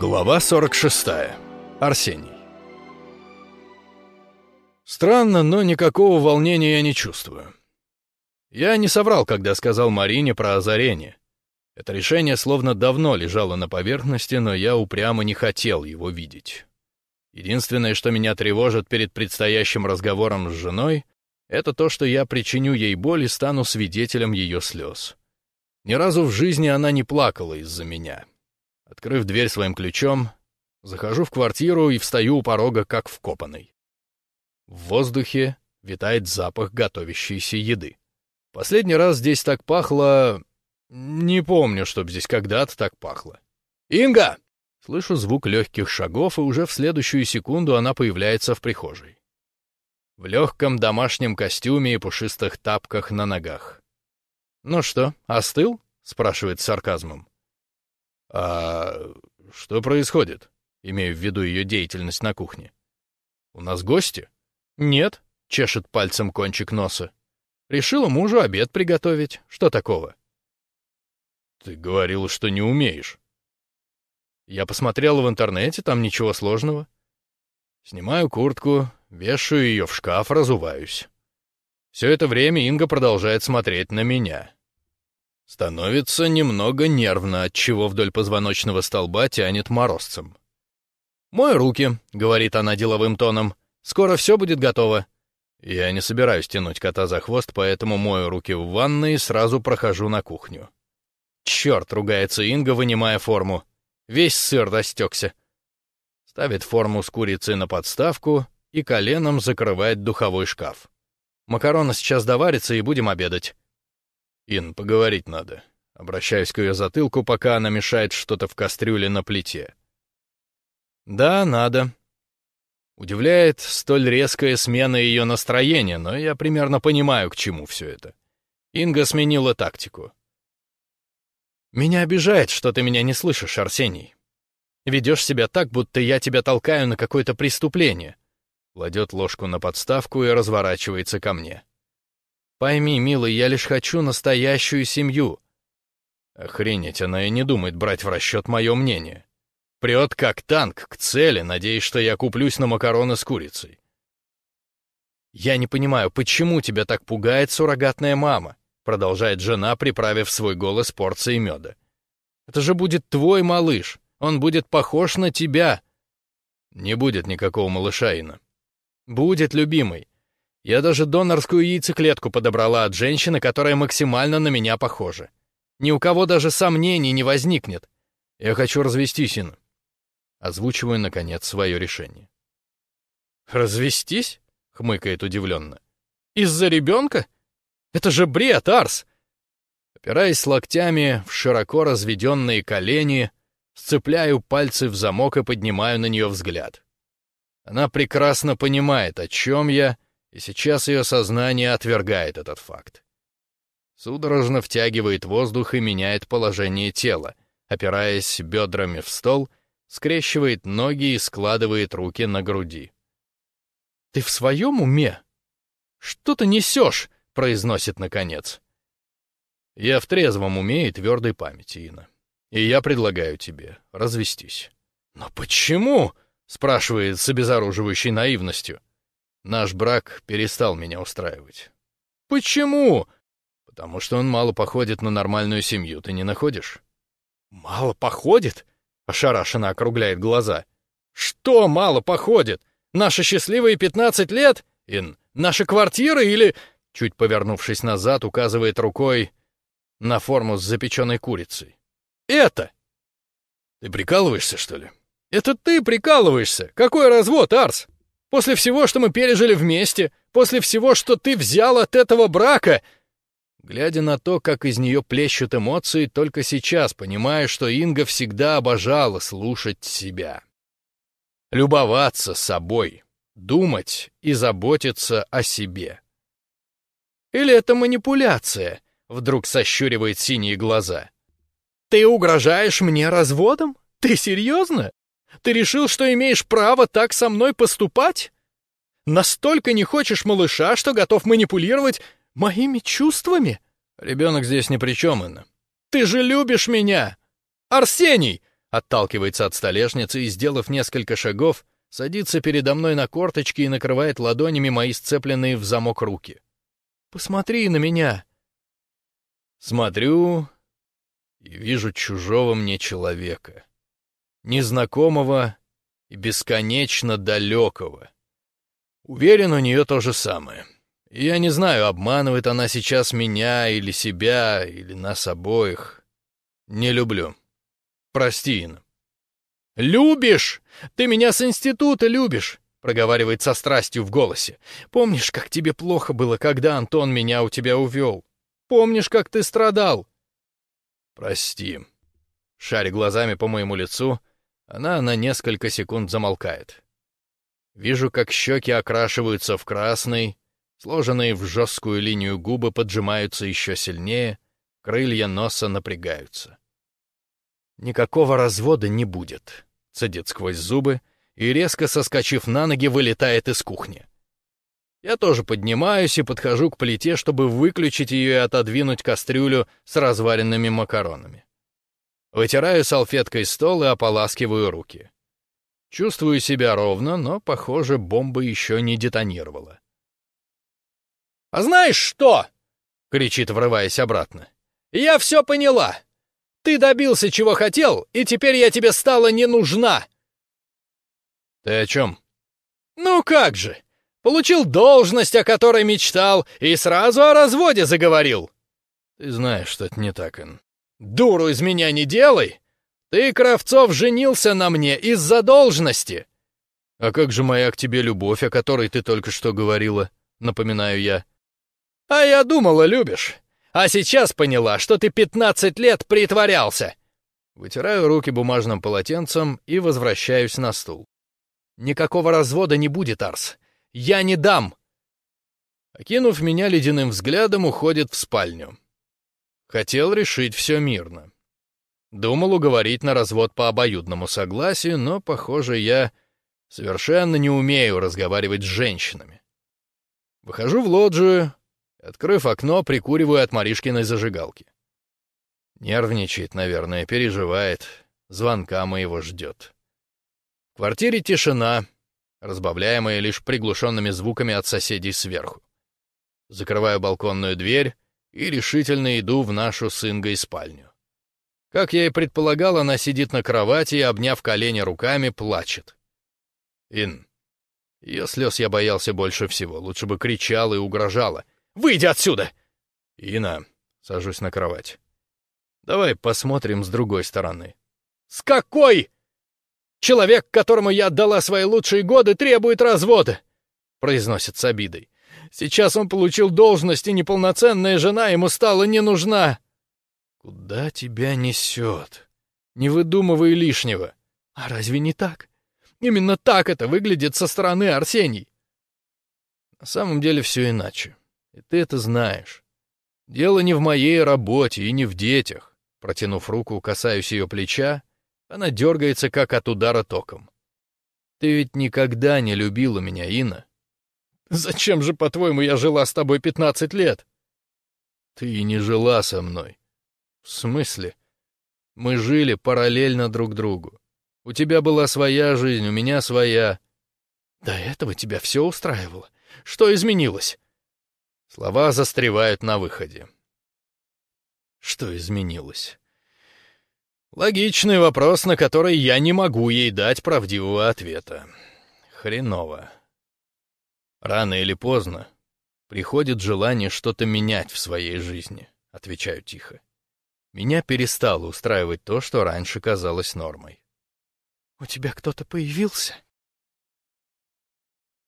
Глава 46. Арсений. Странно, но никакого волнения я не чувствую. Я не соврал, когда сказал Марине про озарение. Это решение словно давно лежало на поверхности, но я упрямо не хотел его видеть. Единственное, что меня тревожит перед предстоящим разговором с женой, это то, что я причиню ей боль и стану свидетелем ее слез. Ни разу в жизни она не плакала из-за меня. Открыв дверь своим ключом, захожу в квартиру и встаю у порога, как вкопанный. В воздухе витает запах готовящейся еды. Последний раз здесь так пахло... Не помню, чтоб здесь когда-то так пахло. «Инга!» Слышу звук легких шагов, и уже в следующую секунду она появляется в прихожей. В легком домашнем костюме и пушистых тапках на ногах. «Ну что, остыл?» — спрашивает с сарказмом. «А что происходит?» — имею в виду ее деятельность на кухне. «У нас гости?» «Нет», — чешет пальцем кончик носа. «Решила мужу обед приготовить. Что такого?» «Ты говорил, что не умеешь». Я посмотрел в интернете, там ничего сложного. Снимаю куртку, вешаю ее в шкаф, разуваюсь. Все это время Инга продолжает смотреть на меня. Становится немного нервно, от чего вдоль позвоночного столба тянет морозцем. «Мой руки», — говорит она деловым тоном. «Скоро все будет готово». Я не собираюсь тянуть кота за хвост, поэтому мою руки в ванной и сразу прохожу на кухню. «Черт!» — ругается Инга, вынимая форму. Весь сыр растекся. Ставит форму с курицей на подставку и коленом закрывает духовой шкаф. Макароны сейчас доварятся и будем обедать. «Ин, поговорить надо». Обращаюсь к ее затылку, пока она мешает что-то в кастрюле на плите. «Да, надо». Удивляет столь резкая смена ее настроения, но я примерно понимаю, к чему все это. Инга сменила тактику. «Меня обижает, что ты меня не слышишь, Арсений. Ведешь себя так, будто я тебя толкаю на какое-то преступление». Кладет ложку на подставку и разворачивается ко мне. Пойми, милый, я лишь хочу настоящую семью. Охренеть, она и не думает брать в расчет мое мнение. Прет как танк к цели, надеясь, что я куплюсь на макароны с курицей. «Я не понимаю, почему тебя так пугает суррогатная мама?» продолжает жена, приправив свой голос порцией меда. «Это же будет твой малыш. Он будет похож на тебя». «Не будет никакого малыша, Инна». «Будет, любимый. Я даже донорскую яйцеклетку подобрала от женщины, которая максимально на меня похожа. Ни у кого даже сомнений не возникнет. Я хочу развестись, Ин. Озвучиваю, наконец, свое решение. «Развестись?» — хмыкает удивленно. «Из-за ребенка? Это же бред, Арс!» Опираясь локтями в широко разведенные колени, сцепляю пальцы в замок и поднимаю на нее взгляд. Она прекрасно понимает, о чем я, и сейчас ее сознание отвергает этот факт. Судорожно втягивает воздух и меняет положение тела, опираясь бедрами в стол, скрещивает ноги и складывает руки на груди. «Ты в своем уме? Что ты несешь?» — произносит наконец. «Я в трезвом уме и твердой памяти, Ина. И я предлагаю тебе развестись». «Но почему?» — спрашивает с обезоруживающей наивностью. Наш брак перестал меня устраивать. Почему? Потому что он мало походит на нормальную семью, ты не находишь? Мало походит? Ошарашенно округляет глаза. Что мало походит? Наши счастливые пятнадцать лет? Ин, наши квартиры или... Чуть повернувшись назад, указывает рукой на форму с запеченной курицей. Это! Ты прикалываешься, что ли? Это ты прикалываешься! Какой развод, Арс? После всего, что мы пережили вместе, после всего, что ты взял от этого брака...» Глядя на то, как из нее плещут эмоции, только сейчас понимаю, что Инга всегда обожала слушать себя. Любоваться собой, думать и заботиться о себе. «Или это манипуляция?» — вдруг сощуривает синие глаза. «Ты угрожаешь мне разводом? Ты серьезно?» Ты решил, что имеешь право так со мной поступать? Настолько не хочешь малыша, что готов манипулировать моими чувствами? Ребенок здесь ни при чем, Инна. Ты же любишь меня! Арсений! отталкивается от столешницы и, сделав несколько шагов, садится передо мной на корточки и накрывает ладонями мои сцепленные в замок руки. «Посмотри на меня!» Смотрю и вижу чужого мне человека, незнакомого и бесконечно далекого. Уверен, у нее то же самое. Я не знаю, обманывает она сейчас меня или себя, или нас обоих. Не люблю. Прости, Инна. «Любишь? Ты меня с института любишь!» — проговаривает со страстью в голосе. «Помнишь, как тебе плохо было, когда Антон меня у тебя увел? Помнишь, как ты страдал?» «Прости». Шаря глазами по моему лицу, она на несколько секунд замолкает. Вижу, как щеки окрашиваются в красный, сложенные в жесткую линию губы поджимаются еще сильнее, крылья носа напрягаются. «Никакого развода не будет», — цедит сквозь зубы и, резко соскочив на ноги, вылетает из кухни. Я тоже поднимаюсь и подхожу к плите, чтобы выключить ее и отодвинуть кастрюлю с разваренными макаронами. Вытираю салфеткой стол и ополаскиваю руки. Чувствую себя ровно, но, похоже, бомба еще не детонировала. «А знаешь что?» — кричит, врываясь обратно. «Я все поняла. Ты добился, чего хотел, и теперь я тебе стала не нужна». «Ты о чем?» «Ну как же! Получил должность, о которой мечтал, и сразу о разводе заговорил». «Ты знаешь, что это не так, Эн». «Дуру из меня не делай! Ты, Кравцов, женился на мне из-за должности!» «А как же моя к тебе любовь, о которой ты только что говорила?» — напоминаю я. «А я думала, любишь. А сейчас поняла, что ты пятнадцать лет притворялся!» Вытираю руки бумажным полотенцем и возвращаюсь на стул. «Никакого развода не будет, Арс. Я не дам!» Окинув меня ледяным взглядом, уходит в спальню. Хотел решить все мирно. Думал уговорить на развод по обоюдному согласию, но, похоже, я совершенно не умею разговаривать с женщинами. Выхожу в лоджию, открыв окно, прикуриваю от Маришкиной зажигалки. Нервничает, наверное, переживает, звонка моего ждет. В квартире тишина, разбавляемая лишь приглушенными звуками от соседей сверху. Закрываю балконную дверь и решительно иду в нашу с Ингой спальню. Как я и предполагал, она сидит на кровати и, обняв колени руками, плачет. Ин. Ее слез я боялся больше всего, лучше бы кричала и угрожала. «Выйди отсюда!» «Ина», — сажусь на кровать. «Давай посмотрим с другой стороны». «С какой?» «Человек, которому я отдала свои лучшие годы, требует развода», — произносит с обидой. «Сейчас он получил должность, и неполноценная жена ему стала не нужна». «Куда тебя несет? Не выдумывай лишнего». «А разве не так? Именно так это выглядит со стороны Арсений». «На самом деле все иначе. И ты это знаешь. Дело не в моей работе и не в детях». Протянув руку, касаюсь ее плеча, она дергается, как от удара током. «Ты ведь никогда не любила меня, Инна». «Зачем же, по-твоему, я жила с тобой пятнадцать лет?» «Ты не жила со мной. «В смысле? Мы жили параллельно друг другу. У тебя была своя жизнь, у меня своя». «До этого тебя все устраивало. Что изменилось?» Слова застревают на выходе. Что изменилось? Логичный вопрос, на который я не могу ей дать правдивого ответа. Хреново. Рано или поздно приходит желание что-то менять в своей жизни, отвечаю тихо. Меня перестало устраивать то, что раньше казалось нормой. «У тебя кто-то появился?»